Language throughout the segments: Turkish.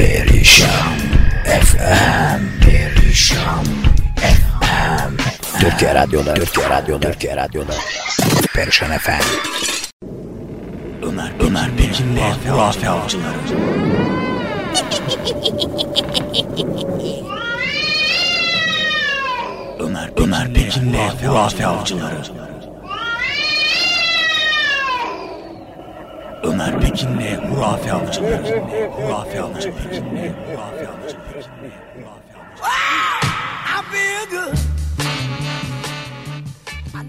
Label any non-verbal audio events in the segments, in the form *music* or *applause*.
Perişan FM Perişan FM Türkiye Radyoları Türkiye Radyoları Türkiye Radyoları. Perişan FM Ömer Ömer Pekin'le Hurafe Avcıları. Ömer Ömer Pekin'le Hurafe Avcıları Ömer Pekin'le Hurafe Avcıları Hurafe Avcıları Pekin'le Hurafe Avcıları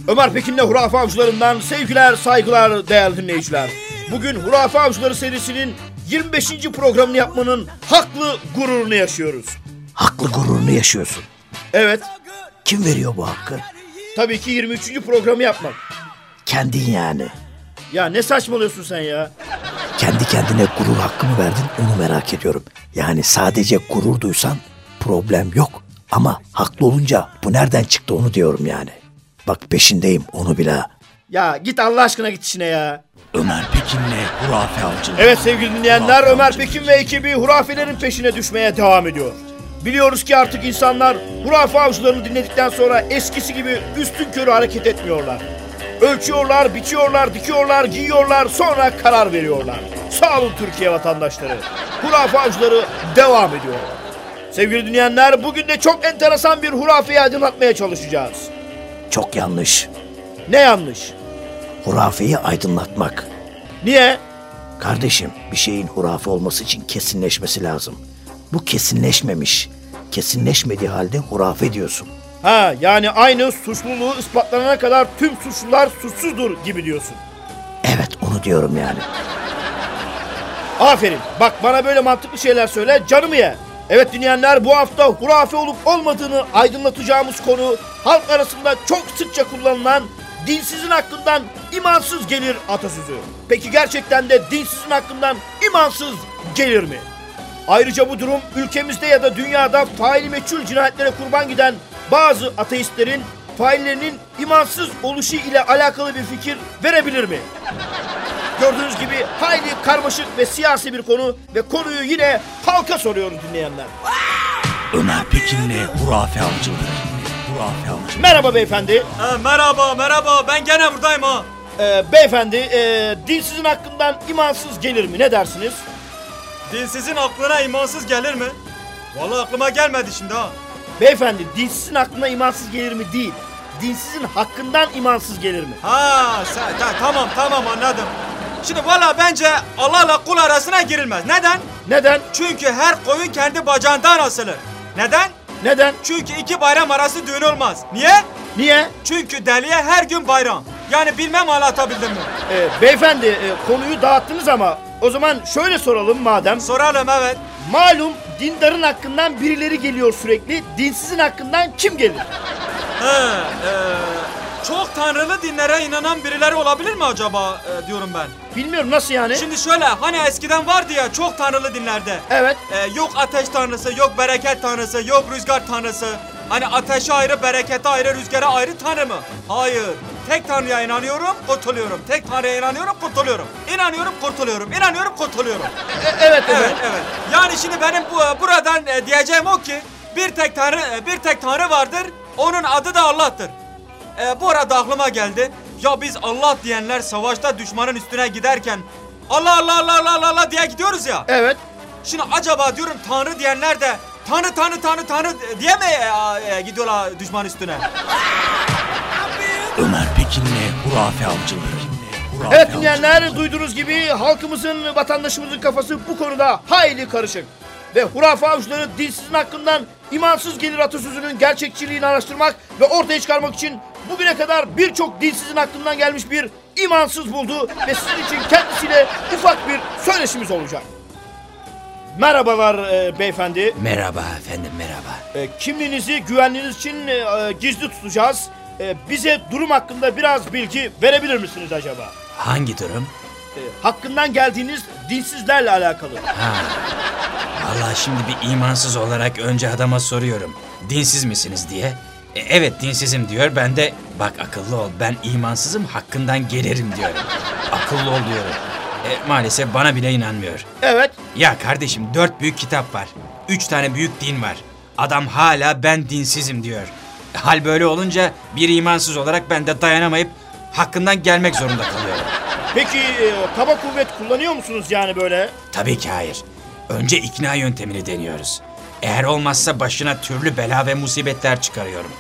Ömer Pekin'le Hurafe Avcılarından sevgiler, saygılar değerli dinleyiciler. Bugün Hurafe Avcıları serisinin 25. programını yapmanın haklı gururunu yaşıyoruz. Haklı gururunu yaşıyorsun. Evet, Kim veriyor bu hakkı? tabii ki 23. programı yapmak. Kendin yani. Ya ne saçmalıyorsun sen ya? Kendi kendine gurur hakkı mı verdin onu merak ediyorum. Yani sadece gurur duysan problem yok. Ama haklı olunca bu nereden çıktı onu diyorum yani. Bak peşindeyim onu bile. Ya git Allah aşkına git işine ya. Ömer Pekin'le hurafe avcılığı. Evet sevgili dinleyenler Ömer Pekin ve ekibi hurafelerin peşine düşmeye devam ediyor. Biliyoruz ki artık insanlar hurafe avcılarını dinledikten sonra eskisi gibi üstün körü hareket etmiyorlar. Ölçüyorlar, biçiyorlar, dikiyorlar, giyiyorlar, sonra karar veriyorlar. Sağ olun Türkiye vatandaşları. Hurafe avcıları devam ediyor. Sevgili dinleyenler bugün de çok enteresan bir hurafeyi aydınlatmaya çalışacağız. Çok yanlış. Ne yanlış? Hurafeyi aydınlatmak. Niye? Kardeşim bir şeyin hurafe olması için kesinleşmesi lazım. Bu kesinleşmemiş. Kesinleşmediği halde hurafe diyorsun. Ha yani aynı suçluluğu ispatlanana kadar tüm suçlular suçsuzdur gibi diyorsun. Evet onu diyorum yani. Aferin. Bak bana böyle mantıklı şeyler söyle canımı ye. Evet dinleyenler bu hafta hurafe olup olmadığını aydınlatacağımız konu halk arasında çok sıkça kullanılan dinsizin hakkından imansız gelir atasözü. Peki gerçekten de dinsizin hakkından imansız gelir mi? Ayrıca bu durum ülkemizde ya da dünyada faili meçhul cinayetlere kurban giden bazı ateistlerin faillerinin imansız oluşu ile alakalı bir fikir verebilir mi? Gördüğünüz gibi hayli karmaşık ve siyasi bir konu ve konuyu yine halka soruyoruz dinleyenler. Ömer Pekin'le hurafe avcılığı. Hurafe avcılığı. Merhaba beyefendi. Ha, merhaba merhaba ben gene buradayım ha. Ee, beyefendi e, dinsizin hakkından imansız gelir mi ne dersiniz? Dinsizin aklına imansız gelir mi? Vallahi aklıma gelmedi şimdi ha. Beyefendi dinsizin aklına imansız gelir mi değil. Dinsizin hakkından imansız gelir mi? Ha sen, ta- tamam tamam anladım. Şimdi valla bence Allah'la kul arasına girilmez. Neden? Neden? Çünkü her koyun kendi bacağından asılır. Neden? Neden? Çünkü iki bayram arası düğün olmaz. Niye? Niye? Çünkü deliye her gün bayram. Yani bilmem anlatabildim mi? Ee, beyefendi e, konuyu dağıttınız ama o zaman şöyle soralım madem. Soralım evet. Malum dindarın hakkından birileri geliyor sürekli. Dinsizin hakkından kim gelir? He, e, çok tanrılı dinlere inanan birileri olabilir mi acaba e, diyorum ben. Bilmiyorum nasıl yani? Şimdi şöyle hani eskiden vardı ya çok tanrılı dinlerde. Evet. Ee, yok ateş tanrısı, yok bereket tanrısı, yok rüzgar tanrısı. Hani ateşe ayrı, berekete ayrı, rüzgara ayrı tanrı mı? Hayır. Tek tanrıya inanıyorum, kurtuluyorum. Tek tanrıya inanıyorum, kurtuluyorum. İnanıyorum, kurtuluyorum. İnanıyorum, kurtuluyorum. E- evet evet. Evet, evet. Yani şimdi benim bu, buradan e, diyeceğim o ki bir tek tanrı, e, bir tek tanrı vardır. Onun adı da Allah'tır. E, bu arada aklıma geldi. Ya biz Allah diyenler savaşta düşmanın üstüne giderken Allah Allah Allah Allah Allah, Allah diye gidiyoruz ya. Evet. Şimdi acaba diyorum Tanrı diyenler de Tanrı Tanrı Tanrı Tanrı diye mi e, e, gidiyorlar düşman üstüne? Ömer Pekin'le hurafe. Hurafe Evet dinleyenler duyduğunuz gibi halkımızın, vatandaşımızın kafası bu konuda hayli karışık. Ve hurafe avcıları dinsizin hakkından imansız gelir atasözünün gerçekçiliğini araştırmak ve ortaya çıkarmak için bugüne kadar birçok dinsizin hakkından gelmiş bir imansız buldu ve sizin için kendisiyle ufak bir söyleşimiz olacak. Merhabalar e, beyefendi. Merhaba efendim merhaba. E, kimliğinizi güvenliğiniz için e, e, gizli tutacağız. E, bize durum hakkında biraz bilgi verebilir misiniz acaba? Hangi durum? E, hakkından geldiğiniz dinsizlerle alakalı. Ha. Vallahi şimdi bir imansız olarak önce adama soruyorum. Dinsiz misiniz diye. E, evet dinsizim diyor. Ben de bak akıllı ol ben imansızım hakkından gelirim diyorum. Akıllı ol diyorum. E, maalesef bana bile inanmıyor. Evet. Ya kardeşim dört büyük kitap var. Üç tane büyük din var. Adam hala ben dinsizim diyor. Hal böyle olunca bir imansız olarak ben de dayanamayıp hakkından gelmek zorunda kalıyorum. Peki e, kaba kuvvet kullanıyor musunuz yani böyle? Tabii ki hayır. Önce ikna yöntemini deniyoruz. Eğer olmazsa başına türlü bela ve musibetler çıkarıyorum.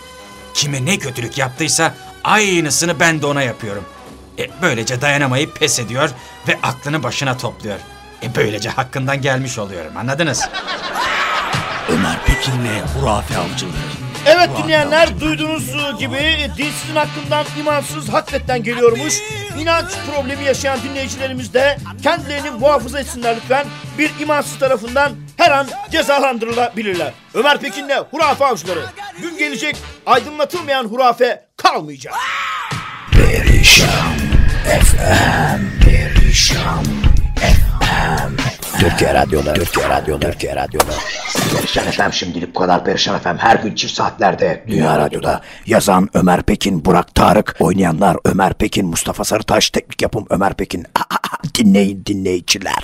Kime ne kötülük yaptıysa aynısını ben de ona yapıyorum. E, böylece dayanamayıp pes ediyor ve aklını başına topluyor. E, böylece hakkından gelmiş oluyorum anladınız? Ömer Pekin'le hurafe avcılığı. Evet dinleyenler duyduğunuz gibi dinsizin hakkından imansız hakikaten geliyormuş. İnanç problemi yaşayan dinleyicilerimiz de kendilerini muhafaza etsinler lütfen. Bir imansız tarafından her an cezalandırılabilirler. Ömer Pekin'le hurafe avcıları. Gün gelecek aydınlatılmayan hurafe kalmayacak. Perişan FM Perişan FM Türkiye Radyoları. Türkiye Radyoları. Türkiye Radyoları. Perişan FM şimdilik bu kadar. Perişan FM her gün çift saatlerde Dünya Radyo'da yazan Ömer Pekin Burak Tarık oynayanlar Ömer Pekin Mustafa Sarıtaş teknik yapım Ömer Pekin. *laughs* Dinleyin dinleyiciler